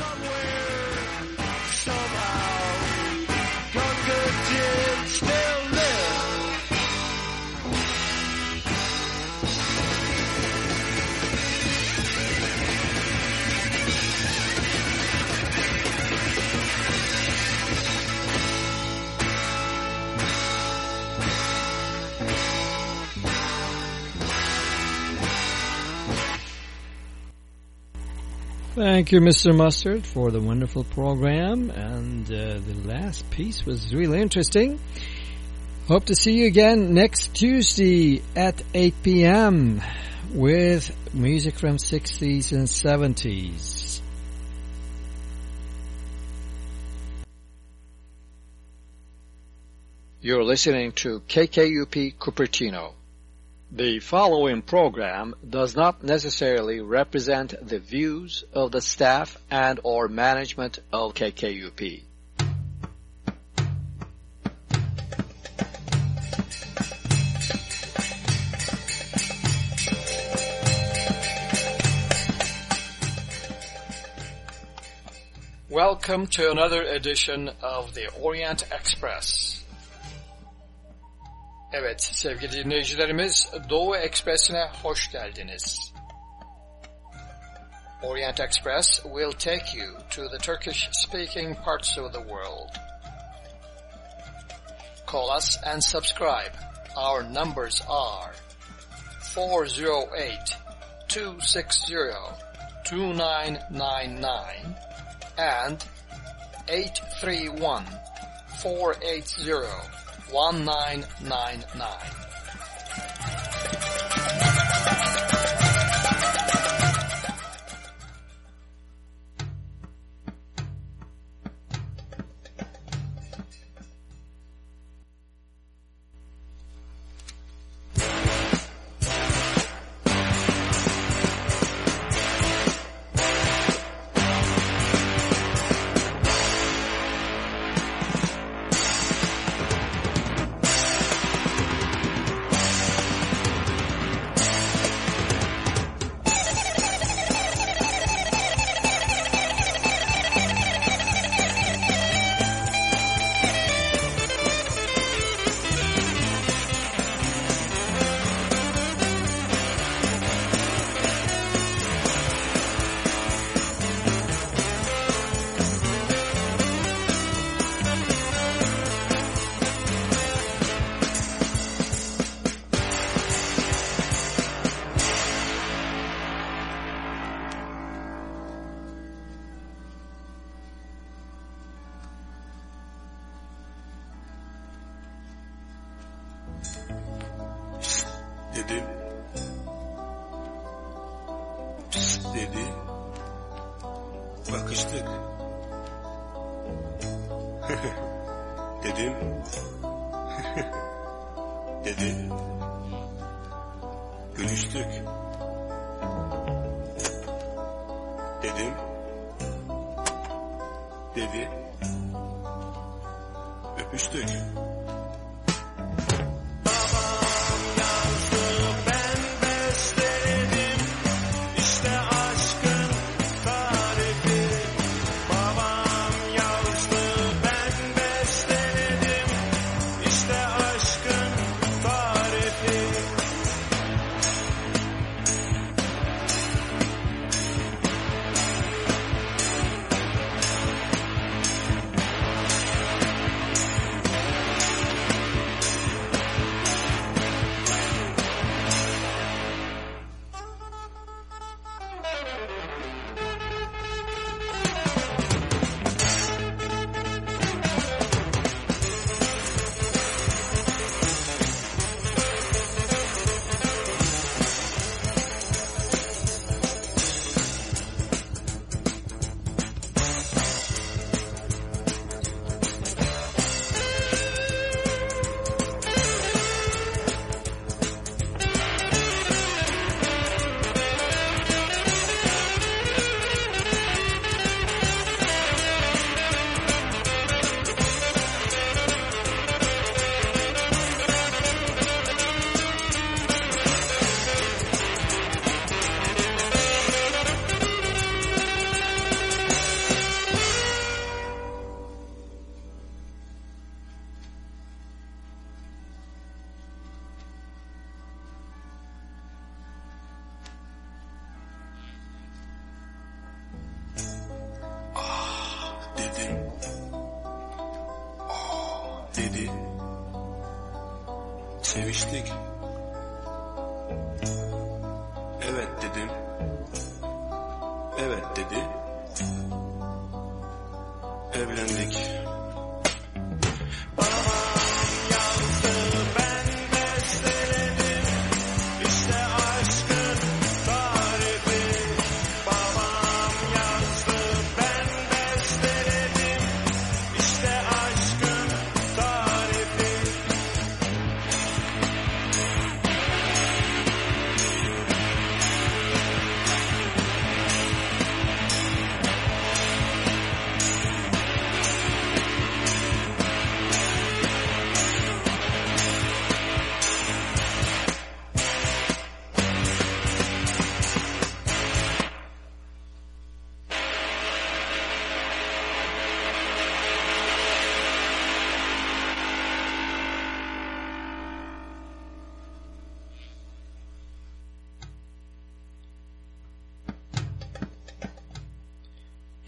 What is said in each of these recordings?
somewhere. Thank you, Mr. Mustard, for the wonderful program. And uh, the last piece was really interesting. Hope to see you again next Tuesday at 8 p.m. with music from 60s and 70s. You're listening to KKUP Cupertino. The following program does not necessarily represent the views of the staff and or management of KKUP. Welcome to another edition of the Orient Express. Evet sevgili dinleyicilerimiz Doğu Ekspresi'ne hoş geldiniz. Orient Express will take you to the Turkish-speaking parts of the world. Call us and subscribe. Our numbers are 408-260-2999 and 831-480 1999.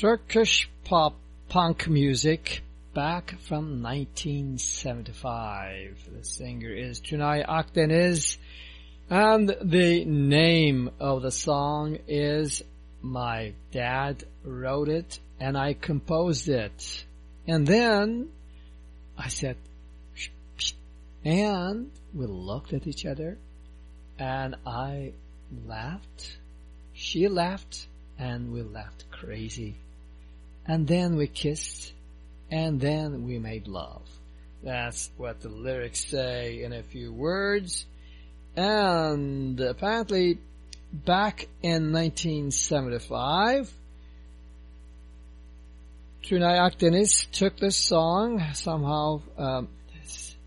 Turkish pop punk music back from 1975. The singer is Tünay Akdeniz and the name of the song is My Dad Wrote It and I composed it. And then I said, Shh, shh. and we looked at each other and I laughed. She laughed and we laughed crazy and then we kissed, and then we made love. That's what the lyrics say in a few words. And apparently, back in 1975, Tünay Akdeniz took this song, somehow um,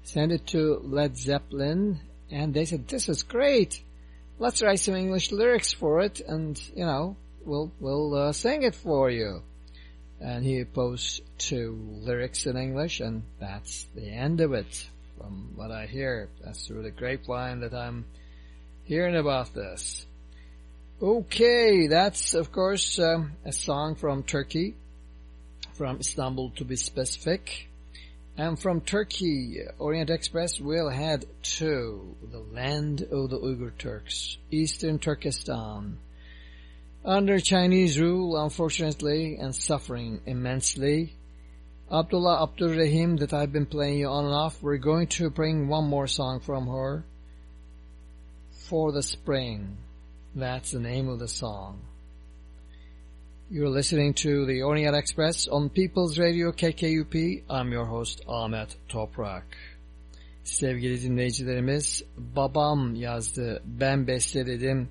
sent it to Led Zeppelin, and they said, this is great. Let's write some English lyrics for it, and, you know, we'll, we'll uh, sing it for you and he posts two lyrics in English, and that's the end of it. From what I hear, that's through the grapevine that I'm hearing about this. Okay, that's of course um, a song from Turkey, from Istanbul to be specific. And from Turkey, Orient Express will head to the land of the Uyghur Turks, Eastern Turkestan, under Chinese rule, unfortunately, and suffering immensely. Abdulla Abdurehim that I've been playing you on and off, we're going to bring one more song from her. For the Spring. That's the name of the song. You're listening to the Orient Express on People's Radio KKUP. I'm your host Ahmet Toprak. Sevgili dinleyicilerimiz, babam yazdı, ben besteledim.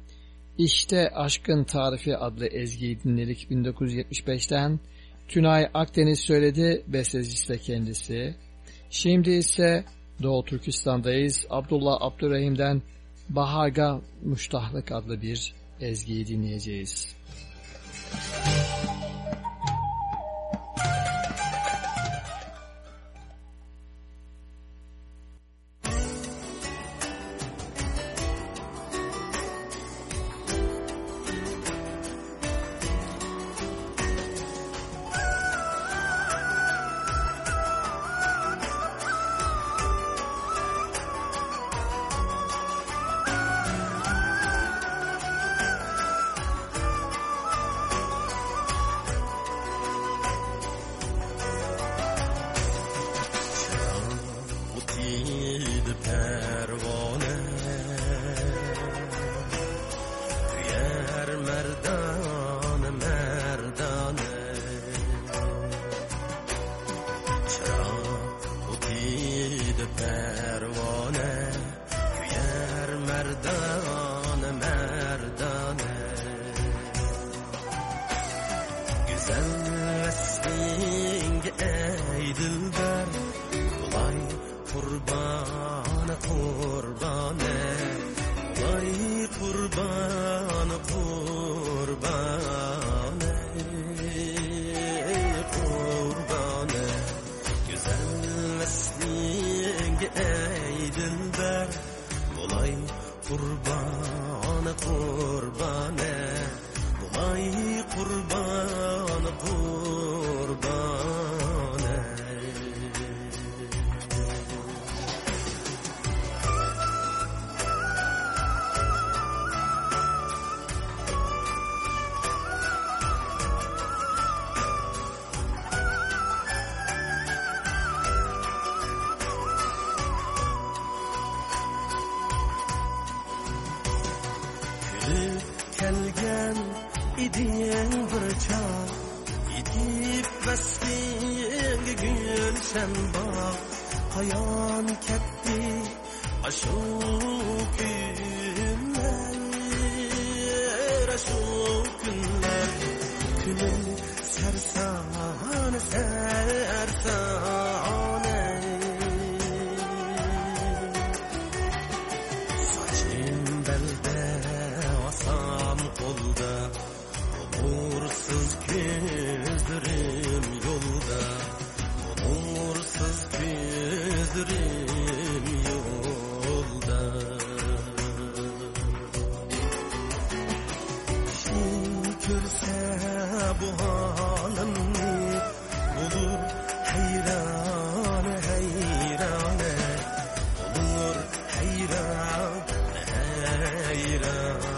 İşte Aşkın Tarifi adlı ezgiyi dinledik 1975'ten. Tünay Akdeniz söyledi, bestecisi de kendisi. Şimdi ise Doğu Türkistan'dayız. Abdullah Abdurrahim'den Baharga Muştahlık adlı bir ezgiyi dinleyeceğiz. Müzik Sun. Heyran heyran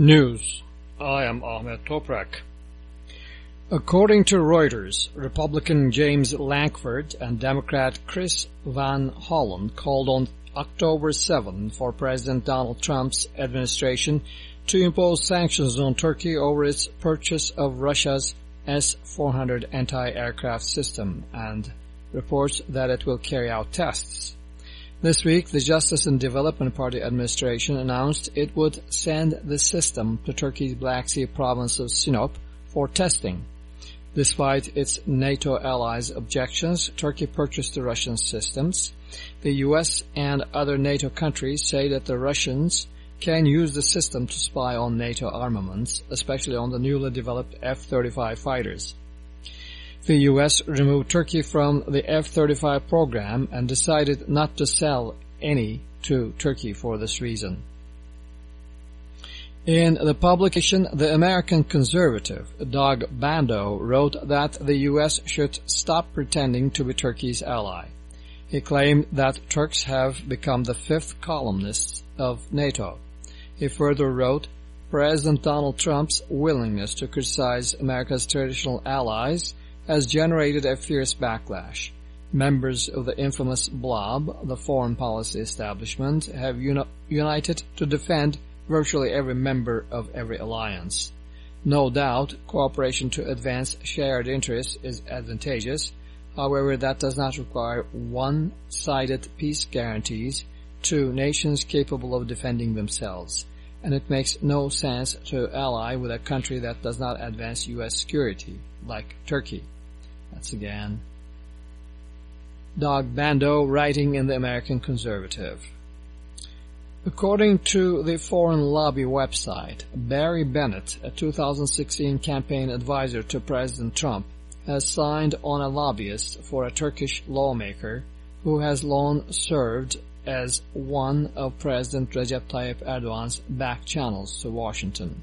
News. I am Ahmet Toprak. According to Reuters, Republican James Lankford and Democrat Chris Van Hollen called on October 7 for President Donald Trump's administration to impose sanctions on Turkey over its purchase of Russia's S-400 anti-aircraft system and reports that it will carry out tests. This week, the Justice and Development Party administration announced it would send the system to Turkey's Black Sea province of Sinop for testing. Despite its NATO allies' objections, Turkey purchased the Russian systems. The US and other NATO countries say that the Russians can use the system to spy on NATO armaments, especially on the newly developed F-35 fighters. The U.S. removed Turkey from the F-35 program and decided not to sell any to Turkey for this reason. In the publication The American Conservative, Doug Bandow wrote that the U.S. should stop pretending to be Turkey's ally. He claimed that Turks have become the fifth columnists of NATO. He further wrote, President Donald Trump's willingness to criticize America's traditional allies has generated a fierce backlash. Members of the infamous blob, the foreign policy establishment, have uni united to defend virtually every member of every alliance. No doubt, cooperation to advance shared interests is advantageous. However, that does not require one-sided peace guarantees to nations capable of defending themselves. And it makes no sense to ally with a country that does not advance U.S. security, like Turkey. That's again Doug Bandow writing in the American Conservative. According to the Foreign Lobby website, Barry Bennett, a 2016 campaign advisor to President Trump, has signed on a lobbyist for a Turkish lawmaker who has long served as one of President Recep Tayyip Erdogan's back channels to Washington.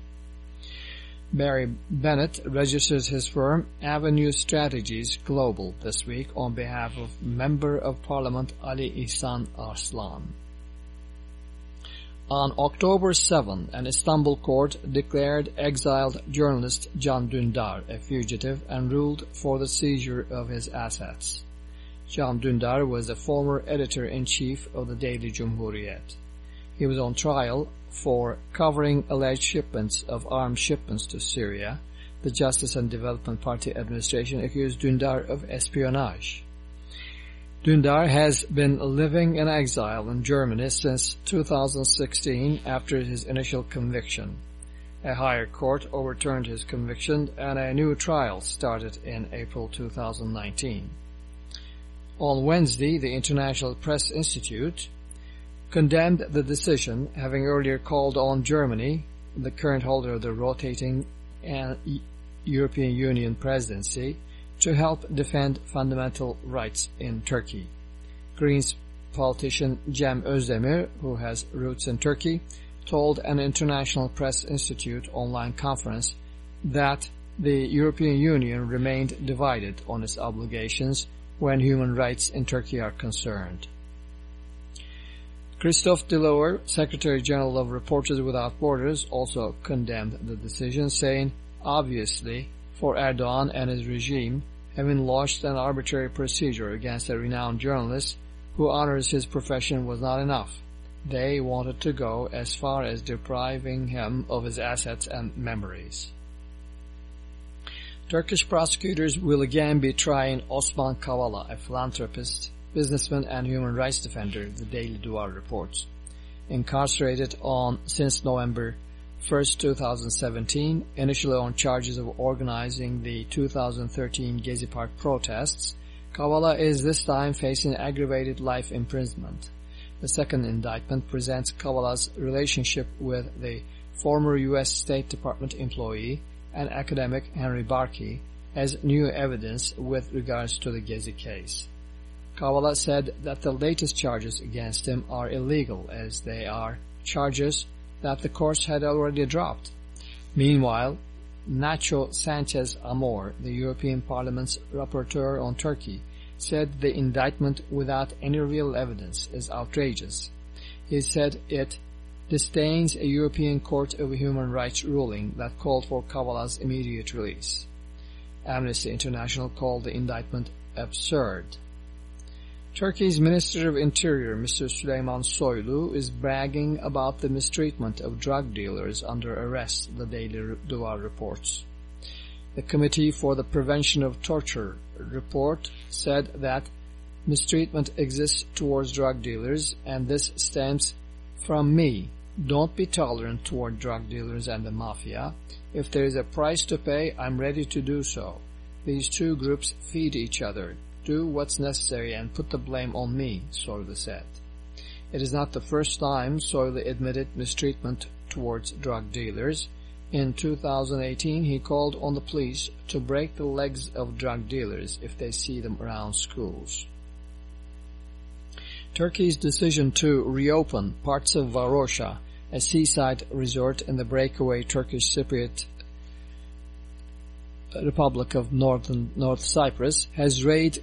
Barry Bennett registered his firm Avenue Strategies Global this week on behalf of Member of Parliament Ali Ihsan Arslan. On October 7, an Istanbul court declared exiled journalist Can Dündar a fugitive and ruled for the seizure of his assets. Can Dündar was a former editor-in-chief of the Daily Cumhuriyet. He was on trial for covering alleged shipments of arms shipments to Syria. The Justice and Development Party administration accused Dündar of espionage. Dündar has been living in exile in Germany since 2016 after his initial conviction. A higher court overturned his conviction and a new trial started in April 2019. On Wednesday, the International Press Institute condemned the decision, having earlier called on Germany, the current holder of the rotating European Union presidency, to help defend fundamental rights in Turkey. Greens politician Cem Özdemir, who has roots in Turkey, told an International Press Institute online conference that the European Union remained divided on its obligations when human rights in Turkey are concerned. Christophe Deloire, Secretary General of Reporters Without Borders, also condemned the decision, saying, obviously, for Erdogan and his regime, having launched an arbitrary procedure against a renowned journalist who honors his profession was not enough. They wanted to go as far as depriving him of his assets and memories. Turkish prosecutors will again be trying Osman Kavala, a philanthropist, businessman and human rights defender, the Daily Duvar reports. Incarcerated on since November 1, 2017, initially on charges of organizing the 2013 Gezi Park protests, Kavala is this time facing aggravated life imprisonment. The second indictment presents Kavala's relationship with the former U.S. State Department employee and academic Henry Barkey as new evidence with regards to the Gezi case. Kavala said that the latest charges against him are illegal as they are charges that the courts had already dropped. Meanwhile, Nacho Sanchez Amor, the European Parliament's rapporteur on Turkey, said the indictment without any real evidence is outrageous. He said it disdains a European Court of Human Rights ruling that called for Kavala's immediate release. Amnesty International called the indictment absurd. Turkey's Minister of Interior, Mr. Süleyman Soylu, is bragging about the mistreatment of drug dealers under arrest, the Daily Duvar reports. The Committee for the Prevention of Torture report said that mistreatment exists towards drug dealers, and this stems from me. Don't be tolerant toward drug dealers and the mafia. If there is a price to pay, I'm ready to do so. These two groups feed each other do what's necessary and put the blame on me, Soylu said. It is not the first time Soylu admitted mistreatment towards drug dealers. In 2018, he called on the police to break the legs of drug dealers if they see them around schools. Turkey's decision to reopen parts of Varosha, a seaside resort in the breakaway Turkish Cypriot Republic of Northern North Cyprus, has raised,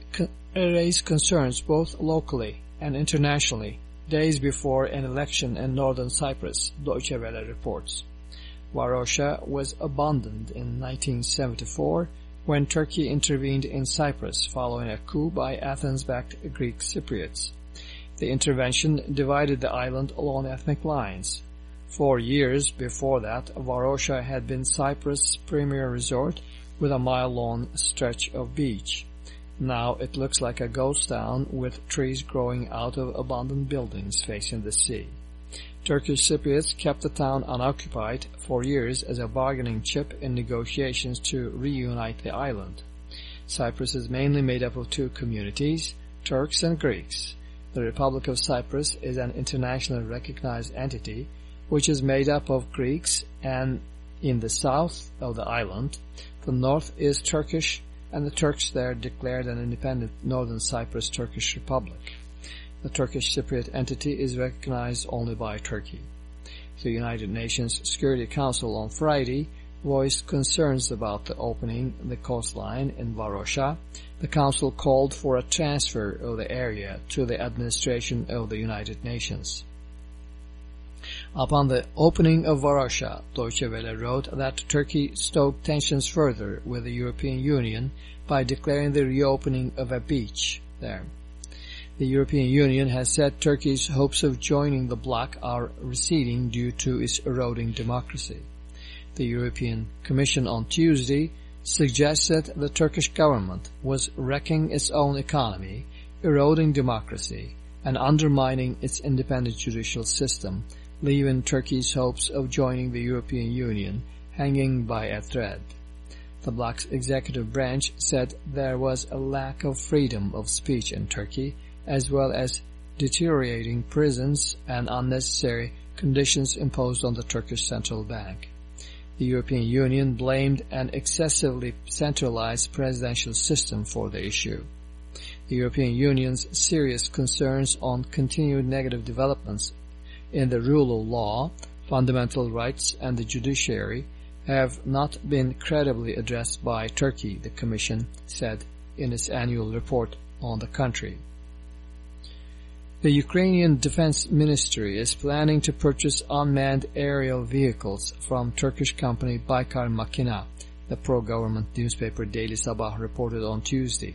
raised concerns both locally and internationally days before an election in northern Cyprus, Deutsche Welle reports. Varosha was abandoned in 1974 when Turkey intervened in Cyprus following a coup by Athens-backed Greek Cypriots. The intervention divided the island along ethnic lines. Four years before that, Varosha had been Cyprus' premier resort with a mile-long stretch of beach. Now it looks like a ghost town with trees growing out of abandoned buildings facing the sea. Turkish Cypriots kept the town unoccupied for years as a bargaining chip in negotiations to reunite the island. Cyprus is mainly made up of two communities, Turks and Greeks. The Republic of Cyprus is an internationally recognized entity which is made up of Greeks and in the south of the island, the north is Turkish and the Turks there declared an independent Northern Cyprus Turkish Republic. The Turkish Cypriot entity is recognized only by Turkey. The United Nations Security Council on Friday voiced concerns about the opening the coastline in Varosha. The Council called for a transfer of the area to the administration of the United Nations. Upon the opening of Varosha, Deutsche Welle wrote that Turkey stoked tensions further with the European Union by declaring the reopening of a beach there. The European Union has said Turkey's hopes of joining the bloc are receding due to its eroding democracy. The European Commission on Tuesday suggested the Turkish government was wrecking its own economy, eroding democracy, and undermining its independent judicial system, leaving Turkey's hopes of joining the European Union hanging by a thread. The bloc's executive branch said there was a lack of freedom of speech in Turkey, as well as deteriorating prisons and unnecessary conditions imposed on the Turkish Central Bank. The European Union blamed an excessively centralized presidential system for the issue. The European Union's serious concerns on continued negative developments in the rule of law, fundamental rights, and the judiciary have not been credibly addressed by Turkey, the Commission said in its annual report on the country. The Ukrainian Defense Ministry is planning to purchase unmanned aerial vehicles from Turkish company Baykar Makina, the pro-government newspaper Daily Sabah reported on Tuesday.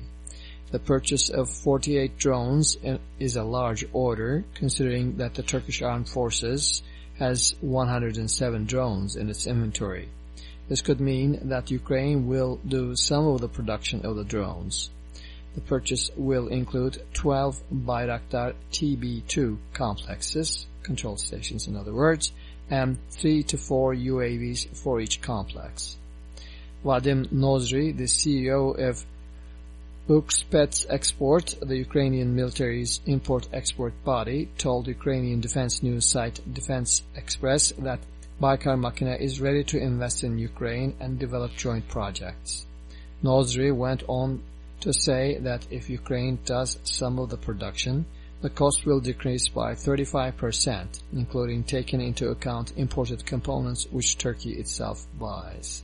The purchase of 48 drones is a large order, considering that the Turkish Armed Forces has 107 drones in its inventory. This could mean that Ukraine will do some of the production of the drones. The purchase will include 12 Bayraktar TB2 complexes, control stations in other words, and 3 to 4 UAVs for each complex. Vadim Nozdrya, the CEO of Ukrspetsexport, the Ukrainian military's import-export body, told Ukrainian defense news site Defense Express that Baykar Makina is ready to invest in Ukraine and develop joint projects. Nozdrya went on to say that if Ukraine does some of the production, the cost will decrease by 35%, including taking into account imported components which Turkey itself buys.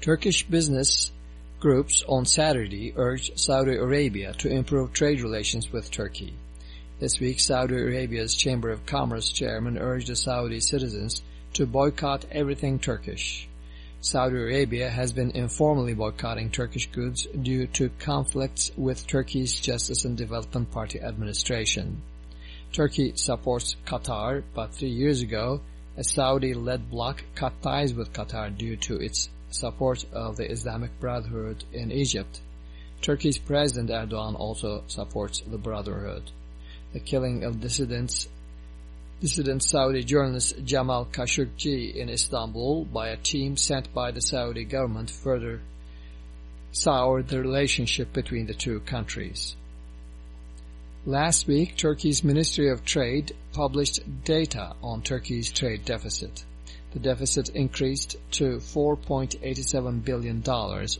Turkish business groups on Saturday urged Saudi Arabia to improve trade relations with Turkey. This week, Saudi Arabia's Chamber of Commerce chairman urged the Saudi citizens to boycott everything Turkish. Saudi Arabia has been informally boycotting Turkish goods due to conflicts with Turkey's Justice and Development Party administration. Turkey supports Qatar, but three years ago, a Saudi-led bloc cut ties with Qatar due to its support of the Islamic Brotherhood in Egypt. Turkey's President Erdogan also supports the Brotherhood. The killing of dissidents dissident Saudi journalist Jamal Khashoggi in Istanbul by a team sent by the Saudi government further soured the relationship between the two countries. Last week, Turkey's Ministry of Trade published data on Turkey's trade deficit. The deficit increased to $4.87 billion,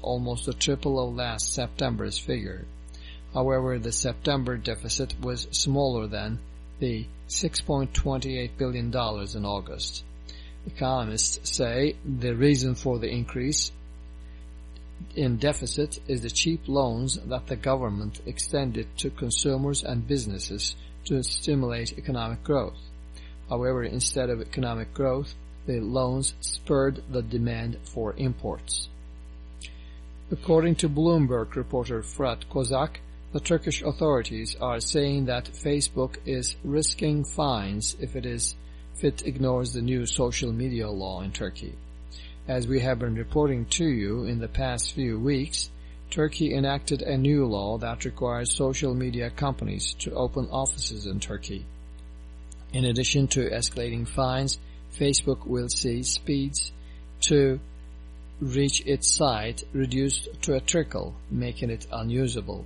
almost a triple of last September's figure. However, the September deficit was smaller than the $6.28 billion in August. Economists say the reason for the increase in deficit is the cheap loans that the government extended to consumers and businesses to stimulate economic growth. However, instead of economic growth, the loans spurred the demand for imports. According to Bloomberg reporter Fırat Kozak, the Turkish authorities are saying that Facebook is risking fines if it is if it ignores the new social media law in Turkey. As we have been reporting to you in the past few weeks, Turkey enacted a new law that requires social media companies to open offices in Turkey. In addition to escalating fines, Facebook will see speeds to reach its site reduced to a trickle, making it unusable.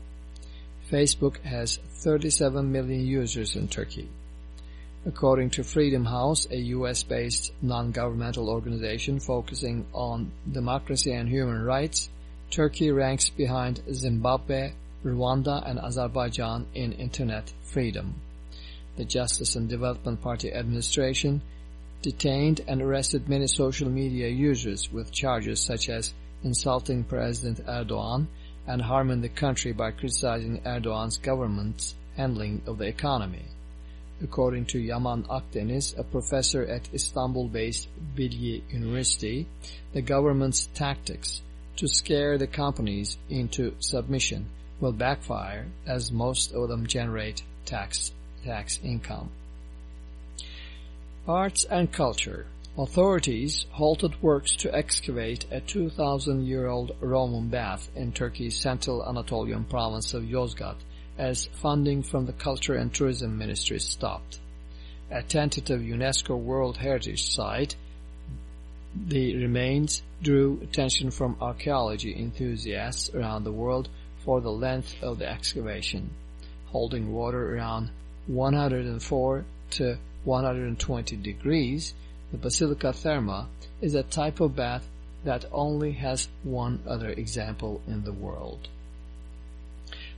Facebook has 37 million users in Turkey. According to Freedom House, a US-based non-governmental organization focusing on democracy and human rights, Turkey ranks behind Zimbabwe, Rwanda and Azerbaijan in internet freedom. The Justice and Development Party administration detained and arrested many social media users with charges such as insulting President Erdogan and harming the country by criticizing Erdogan's government's handling of the economy. According to Yaman Akdeniz, a professor at Istanbul-based Bilgi University, the government's tactics to scare the companies into submission will backfire as most of them generate tax, tax income. Arts and culture. Authorities halted works to excavate a 2,000-year-old Roman bath in Turkey's central Anatolian province of Yozgat as funding from the Culture and Tourism Ministry stopped. A tentative UNESCO World Heritage Site, the remains drew attention from archaeology enthusiasts around the world for the length of the excavation, holding water around 104 to 120 degrees, the Basilica Therma is a type of bath that only has one other example in the world.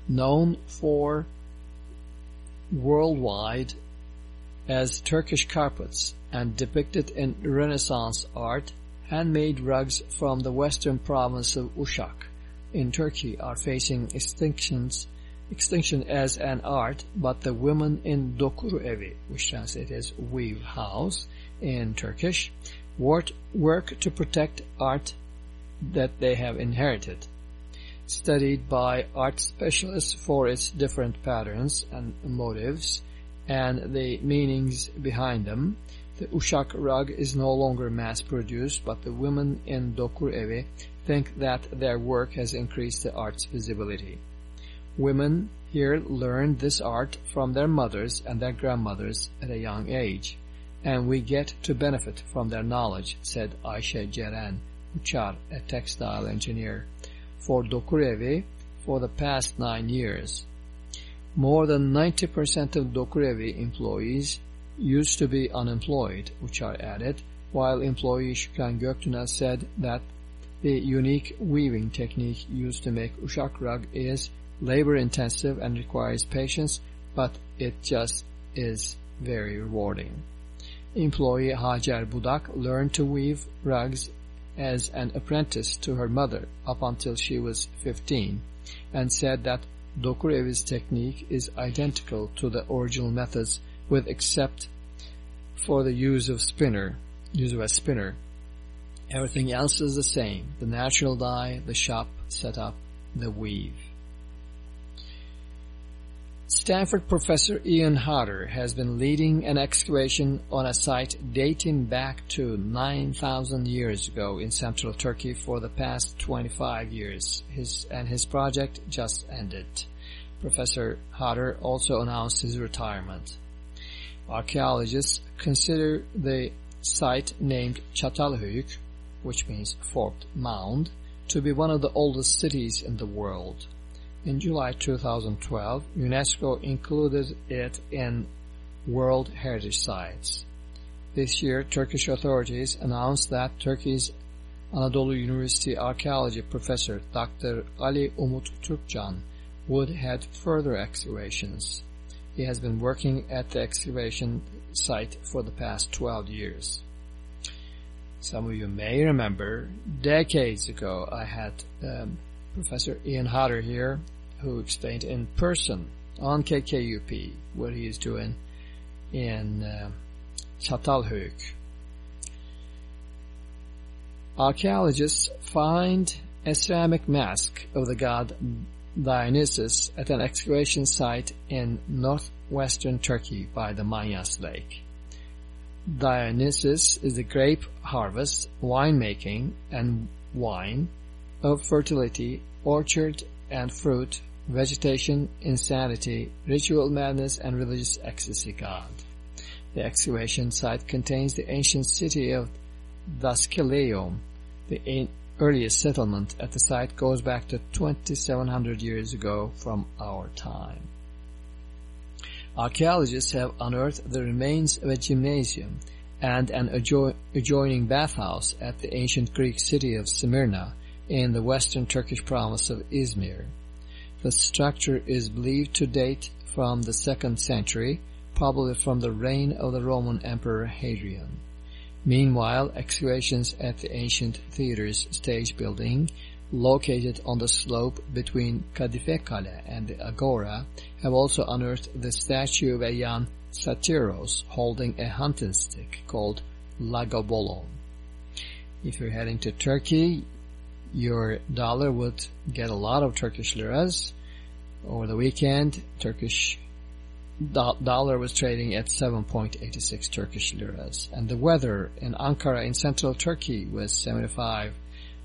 Known for worldwide as Turkish carpets and depicted in Renaissance art, handmade rugs from the western province of Uşak in Turkey are facing extinctions extinction as an art, but the women in Dokuru Evi, which translates as weave house in Turkish, work, to protect art that they have inherited. Studied by art specialists for its different patterns and motives and the meanings behind them, the Uşak rug is no longer mass-produced, but the women in Dokuru Evi think that their work has increased the art's visibility. Women here learned this art from their mothers and their grandmothers at a young age, and we get to benefit from their knowledge, said Ayşe Ceren Uçar, a textile engineer, for Dokuru Evi for the past nine years. More than 90% of Dokuru Evi employees used to be unemployed, Uçar added, while employee Şükran Göktünel said that the unique weaving technique used to make Uşak rug is labor intensive and requires patience, but it just is very rewarding. Employee Hacer Budak learned to weave rugs as an apprentice to her mother up until she was 15 and said that Dokuru Evi's technique is identical to the original methods with except for the use of spinner, use of a spinner. Everything else is the same, the natural dye, the shop setup, the weave. Stanford professor Ian Hodder has been leading an excavation on a site dating back to 9,000 years ago in central Turkey for the past 25 years. His, and his project just ended. Professor Hodder also announced his retirement. Archaeologists consider the site named Çatalhöyük, which means forked mound, to be one of the oldest cities in the world. In July 2012, UNESCO included it in World Heritage Sites. this year, Turkish authorities announced that Turkey's Anadolu University archaeology professor Dr. Ali Umut Turkcan would head further excavations. He has been working at the excavation site for the past 12 years. Some of you may remember decades ago I had um, Professor Ian Hodder here who explained in person on KKUP what he is doing in uh, Çatalhöyük. Archaeologists find a ceramic mask of the god Dionysus at an excavation site in northwestern Turkey by the Manyas Lake. Dionysus is the grape harvest, winemaking, and wine of fertility, orchard and fruit, vegetation, insanity, ritual madness, and religious ecstasy god. The excavation site contains the ancient city of Daskyleum, the earliest settlement at the site goes back to 2700 years ago from our time. Archaeologists have unearthed the remains of a gymnasium and an adjo adjoining bathhouse at the ancient Greek city of Smyrna in the western Turkish province of Izmir. The structure is believed to date from the second century, probably from the reign of the Roman Emperor Hadrian. Meanwhile, excavations at the ancient theater's stage building, located on the slope between Kadife Kale and the Agora, have also unearthed the statue of a young satyros holding a hunting stick called lagobolon. If you're heading to Turkey, your dollar would get a lot of Turkish liras. Over the weekend, Turkish dollar was trading at 7.86 Turkish liras. And the weather in Ankara in central Turkey was 75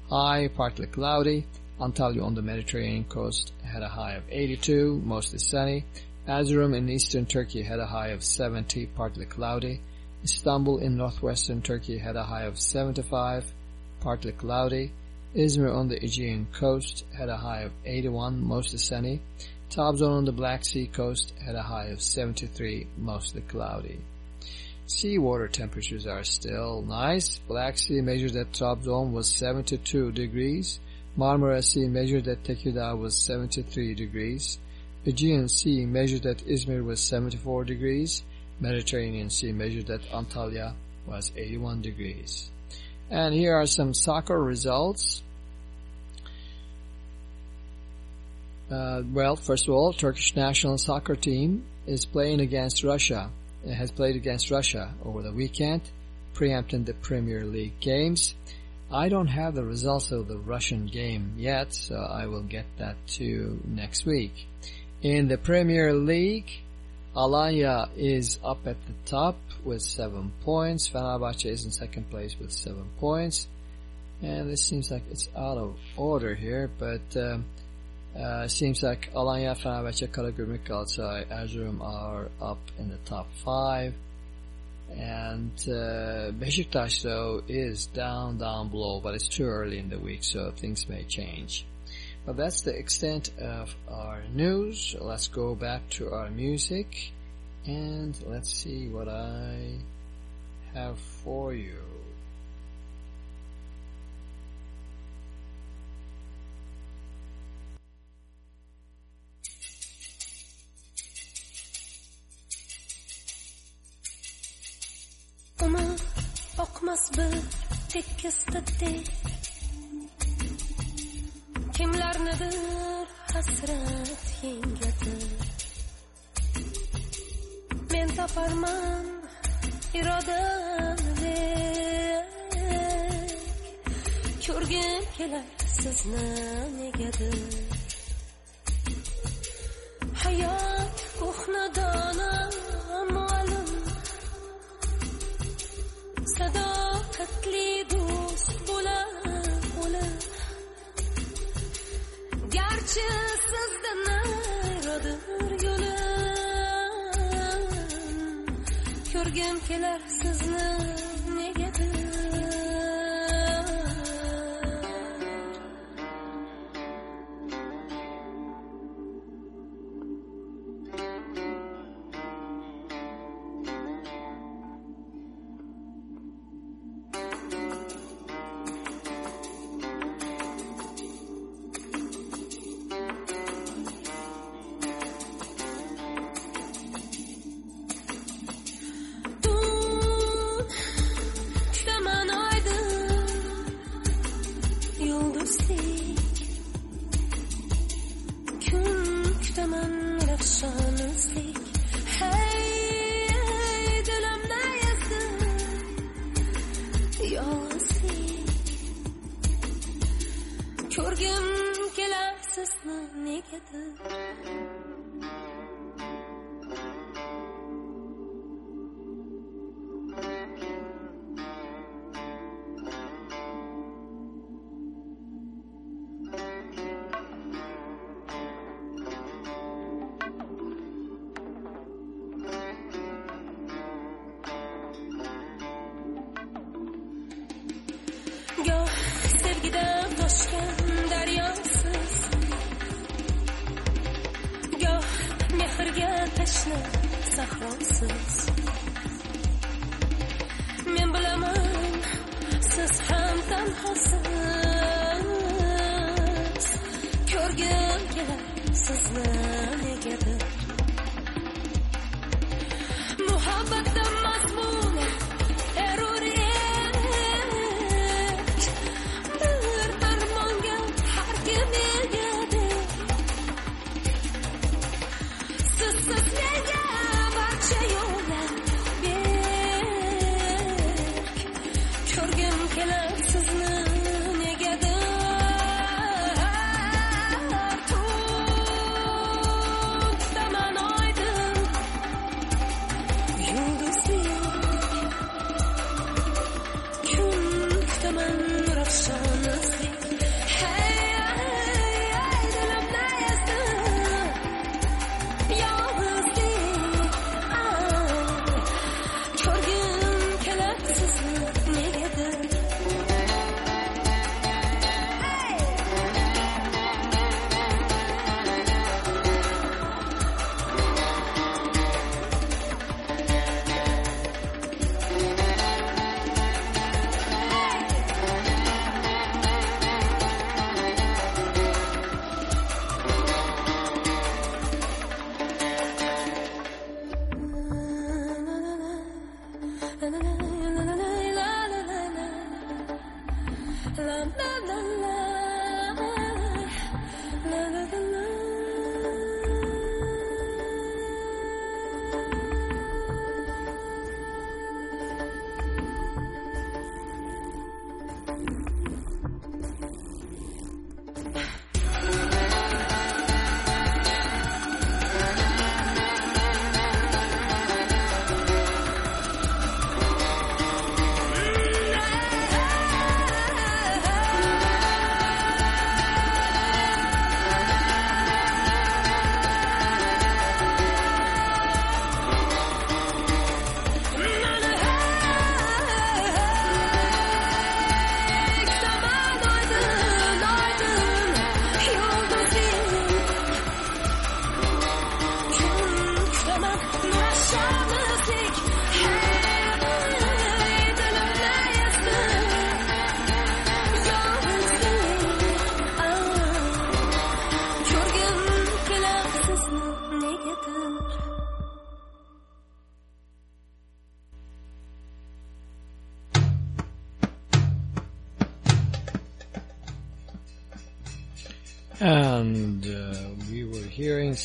high, partly cloudy. Antalya on the Mediterranean coast had a high of 82, mostly sunny. Erzurum in eastern Turkey had a high of 70, partly cloudy. Istanbul in northwestern Turkey had a high of 75, partly cloudy. Izmir on the Aegean coast had a high of 81, mostly sunny. Trabzon on the Black Sea coast had a high of 73, mostly cloudy. Seawater temperatures are still nice. Black Sea measured at Trabzon was 72 degrees. Marmara Sea measured at Tekirdağ was 73 degrees. Aegean Sea measured at Izmir was 74 degrees. Mediterranean Sea measured at Antalya was 81 degrees. And here are some soccer results. Uh, well, first of all, Turkish national soccer team is playing against Russia. It has played against Russia over the weekend, preempting the Premier League games. I don't have the results of the Russian game yet, so I will get that to next week. In the Premier League, Alanya is up at the top with seven points. Fenerbahce is in second place with seven points. And this seems like it's out of order here, but um, uh, seems like Alanya, Fenerbahce, Karagümrük, Galatasaray, Erzurum are up in the top five. And uh, Beşiktaş, though, is down, down below, but it's too early in the week, so things may change. But that's the extent of our news. Let's go back to our music, and let's see what I have for you. Umr oqmas bir tekisdek Kimlarnidir hasrat yengadi سفرمند irodam dek ko'rgim kelar sizni negadir kelar kelar sizni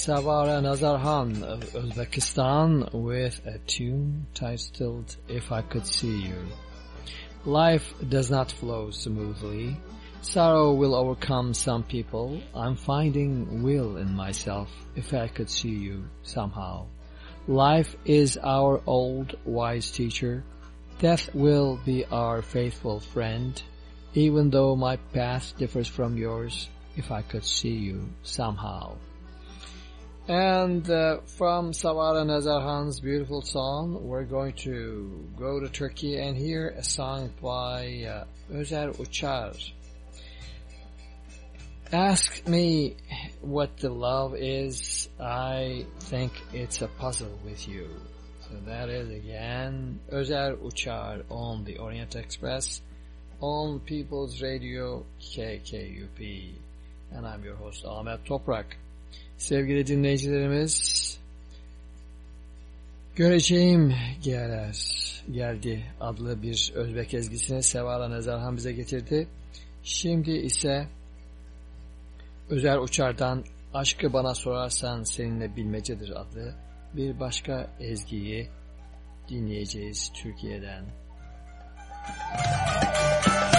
Sevara Nazarkhan of Uzbekistan with a tune titled If I Could See You. Life does not flow smoothly. Sorrow will overcome some people. I'm finding will in myself if I could see you somehow. Life is our old wise teacher. Death will be our faithful friend. Even though my path differs from yours, if I could see you somehow. And uh, from Sevara Nazarkhan's beautiful song, we're going to go to Turkey and hear a song by uh, Özer Uçar. Ask me what the love is. I think it's a puzzle with you. So that is again Özer Uçar on the Orient Express on People's Radio KKUP. And I'm your host Ahmet Toprak. Sevgili dinleyicilerimiz, Göreceğim Geler geldi adlı bir Özbek ezgisini Sevala Nezarhan bize getirdi. Şimdi ise Özer Uçar'dan Aşkı Bana Sorarsan Seninle Bilmecedir adlı bir başka ezgiyi dinleyeceğiz Türkiye'den. Aşkı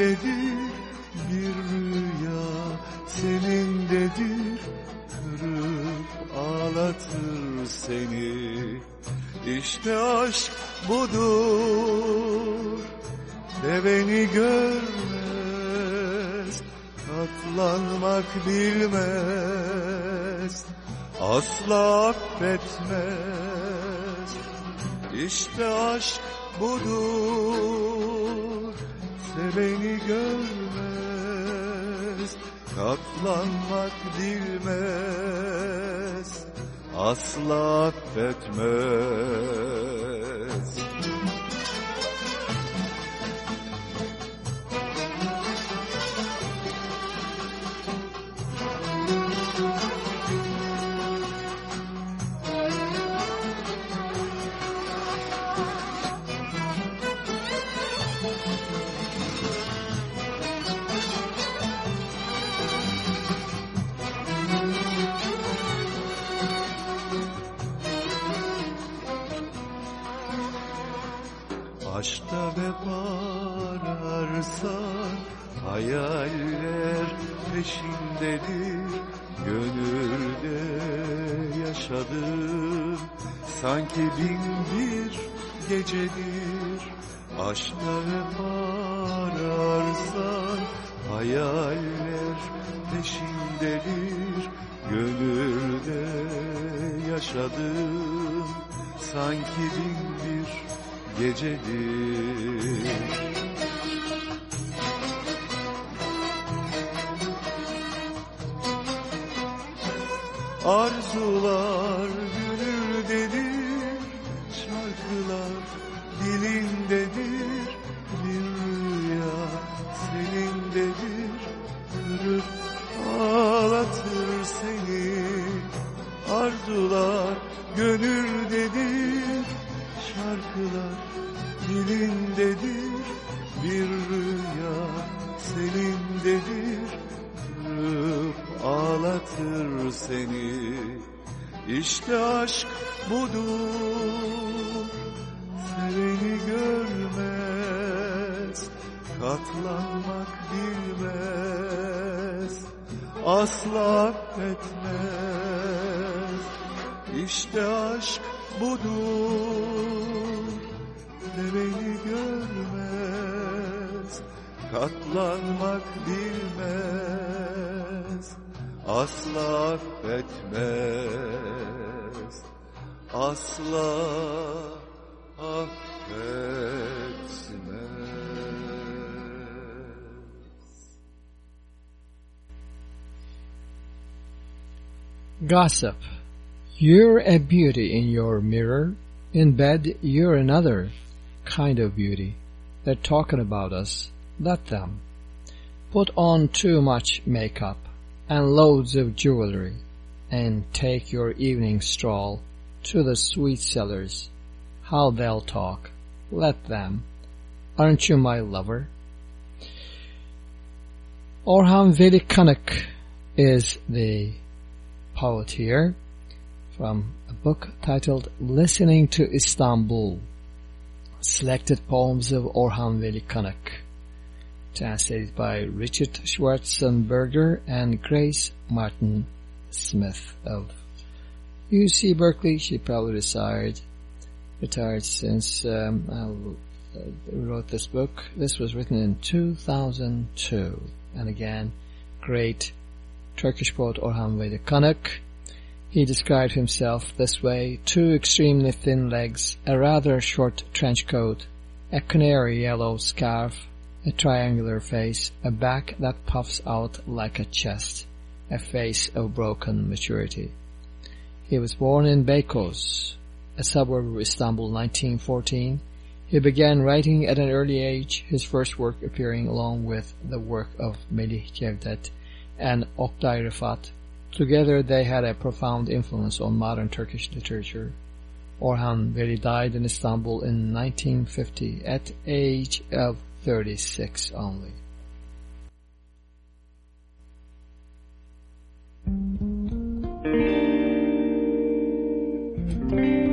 dilindedir, bir rüya senindedir, kırıp ağlatır seni. İşte aşk budur, seveni görmez, katlanmak bilmez, asla affetmez. İşte aşk budur, seveni görmez, katlanmak bilmez, asla affetmez. Hayaller peşindedir Gönülde yaşadım. Sanki bin bir gecedir vefar ararsan hayaller peşindedir Gönülde yaşadım. Sanki bin bir gecedir Arzular gönüldedir, şarkılar dilindedir, Gossip. You're a beauty in your mirror. In bed, you're another kind of beauty. They're talking about us. Let them. Put on too much makeup and loads of jewelry and take your evening stroll to the sweet sellers. How they'll talk. Let them. Aren't you my lover? Orhan Veli Kanık is the poet here from a book titled Listening to Istanbul. Selected poems of Orhan Veli Kanık. Translated by Richard Schwarzenberger and Grace Martin Smith of UC Berkeley. She probably retired, retired since um, uh, wrote this book. This was written in 2002. And again, great Turkish poet Orhan Veli Kanık. He described himself this way, two extremely thin legs, a rather short trench coat, a canary yellow scarf, a triangular face, a back that puffs out like a chest, a face of broken maturity. He was born in Beykoz, a suburb of Istanbul, 1914. He began writing at an early age, his first work appearing along with the work of Melih Cevdet and Oktay Rifat. Together they had a profound influence on modern Turkish literature. Orhan Veli died in Istanbul in 1950 at age of 36 only. Hear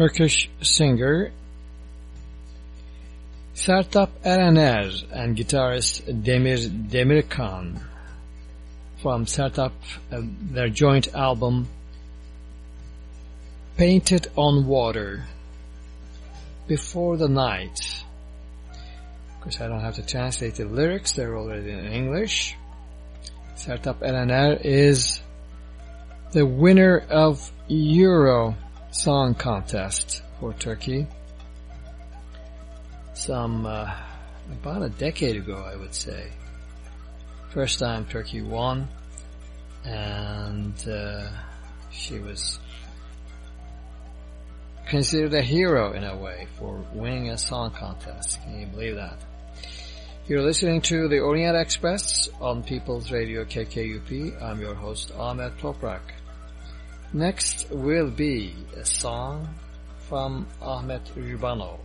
Turkish singer Sertab Erener and guitarist Demir Demirkan from Sertab, uh, their joint album Painted on Water Before the Night. Of course, I don't have to translate the lyrics, they're already in English. Sertab Erener is the winner of Euro Song Contest for Turkey. Some, uh, about a decade ago, I would say. First time Turkey won, and uh, she was considered a hero in a way for winning a song contest. Can you believe that? You're listening to the Orient Express on People's Radio KKUP. I'm your host Ahmet Toprak. Next will be a song from Ahmet Rubano.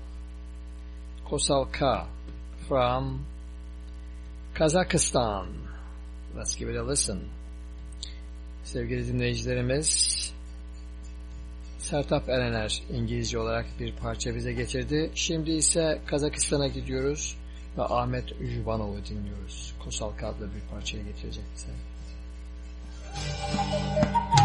Kosalka from Kazakhstan. Let's give it a listen. Sevgili dinleyicilerimiz, Sertap Erener İngilizce olarak bir parça bize getirdi. Şimdi ise Kazakistan'a gidiyoruz ve Ahmet Jubanov'u dinliyoruz. Kosalka adlı bir parçayı getirecek bize. And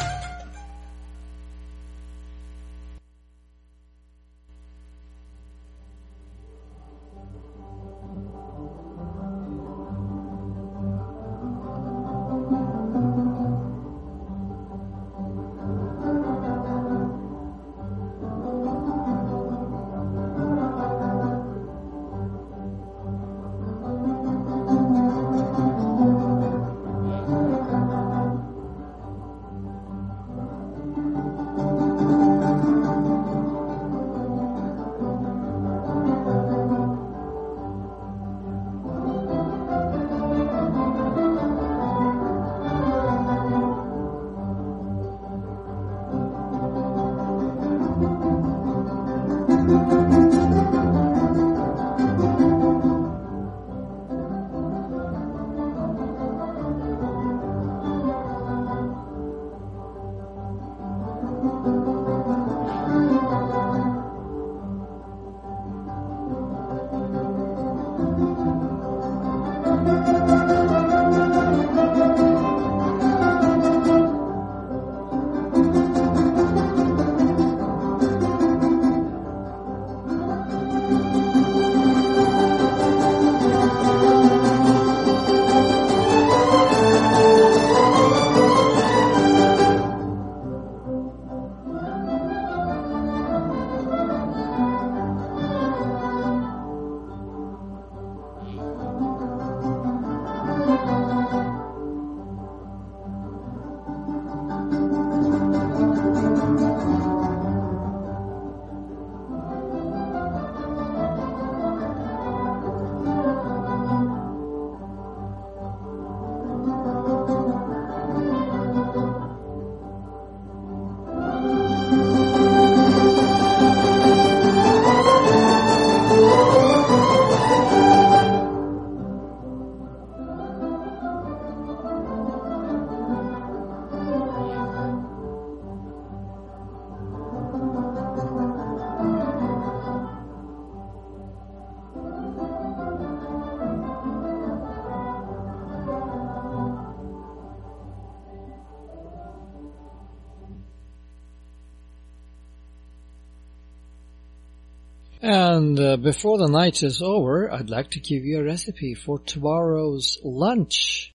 uh, before the night is over, I'd like to give you a recipe for tomorrow's lunch.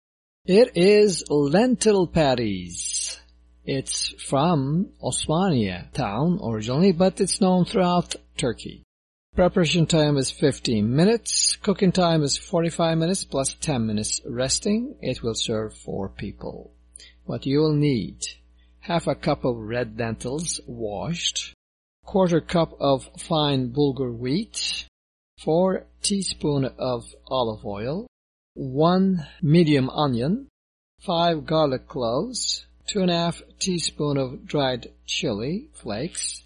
It is lentil patties. It's from Osmaniye town originally, but it's known throughout Turkey. Preparation time is 15 minutes. Cooking time is 45 minutes plus 10 minutes resting. It will serve four people. What you will need. Half a cup of red lentils washed. Quarter cup of fine bulgur wheat. 4 teaspoon of olive oil. 1 medium onion. 5 garlic cloves. 2.5 teaspoon of dried chili flakes.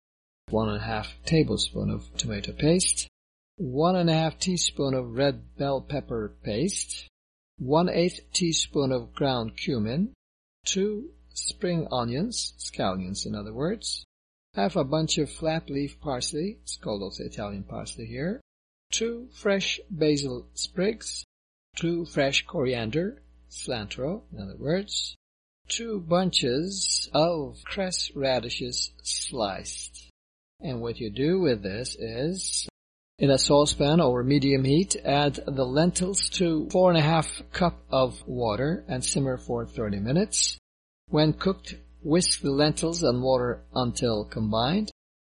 One and a half tablespoon of tomato paste, one and a half teaspoon of red bell pepper paste, one eighth teaspoon of ground cumin, two spring onions, scallions in other words, half a bunch of flat leaf parsley, it's called also Italian parsley here, two fresh basil sprigs, two fresh coriander, cilantro, in other words, two bunches of cress radishes sliced. And what you do with this is, in a saucepan over medium heat, add the lentils to four and a half cup of water and simmer for 30 minutes. When cooked, whisk the lentils and water until combined.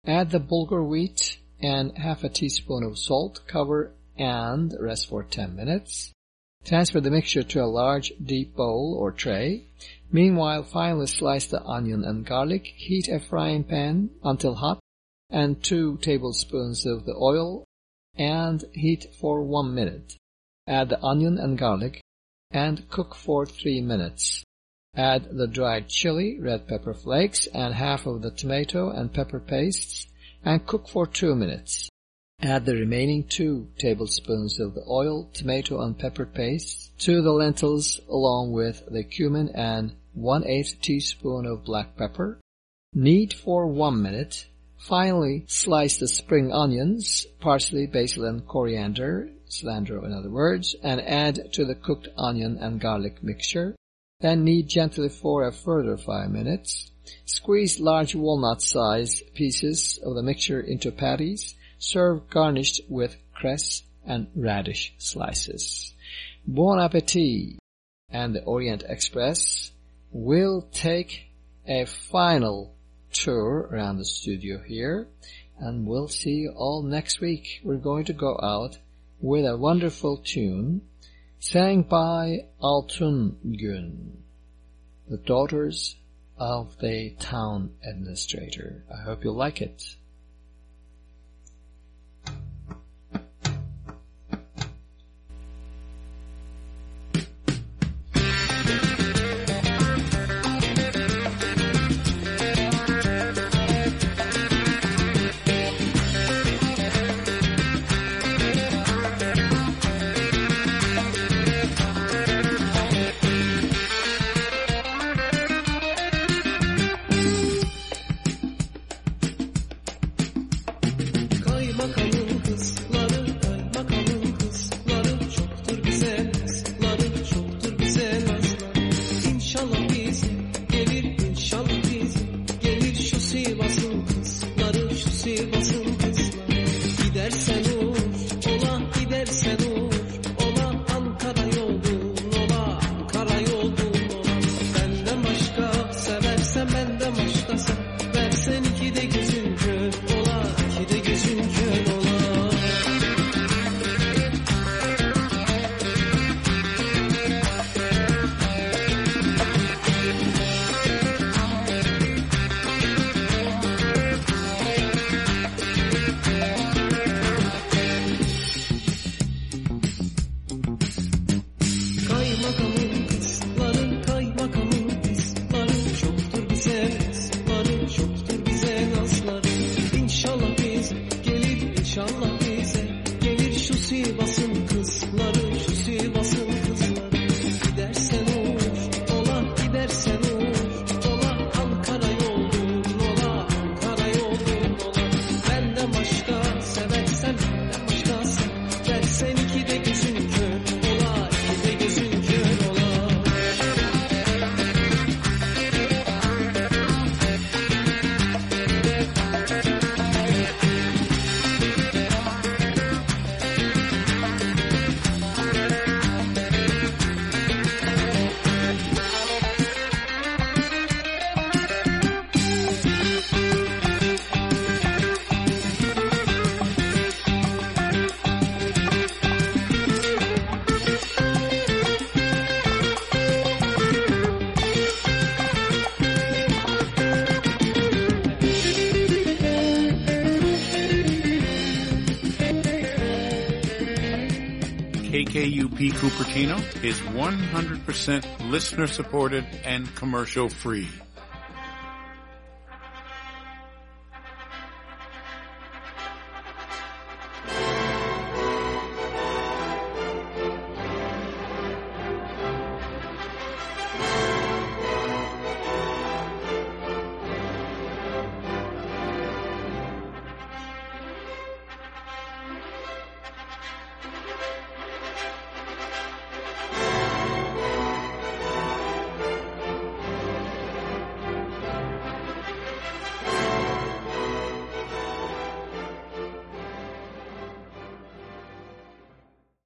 Add the bulgur wheat and half a teaspoon of salt, cover and rest for 10 minutes. Transfer the mixture to a large deep bowl or tray. Meanwhile, finely slice the onion and garlic. Heat a frying pan until hot and 2 tablespoons of the oil and heat for 1 minute. Add the onion and garlic and cook for 3 minutes. Add the dried chili, red pepper flakes, and half of the tomato and pepper pastes and cook for 2 minutes. Add the remaining 2 tablespoons of the oil, tomato and pepper paste to the lentils along with the cumin and 1 8 teaspoon of black pepper. Knead for 1 minute. Finally, slice the spring onions, parsley, basil and coriander, cilantro in other words, and add to the cooked onion and garlic mixture. Then knead gently for a further 5 minutes. Squeeze large walnut-sized pieces of the mixture into patties. Serve garnished with cress and radish slices. Bon appetit! And the Orient Express will take a final tour around the studio here and we'll see you all next week. We're going to go out with a wonderful tune sang by Altın Gün, the daughters of the town administrator. I hope you like it. KKUP Cupertino is 100% listener supported and commercial free.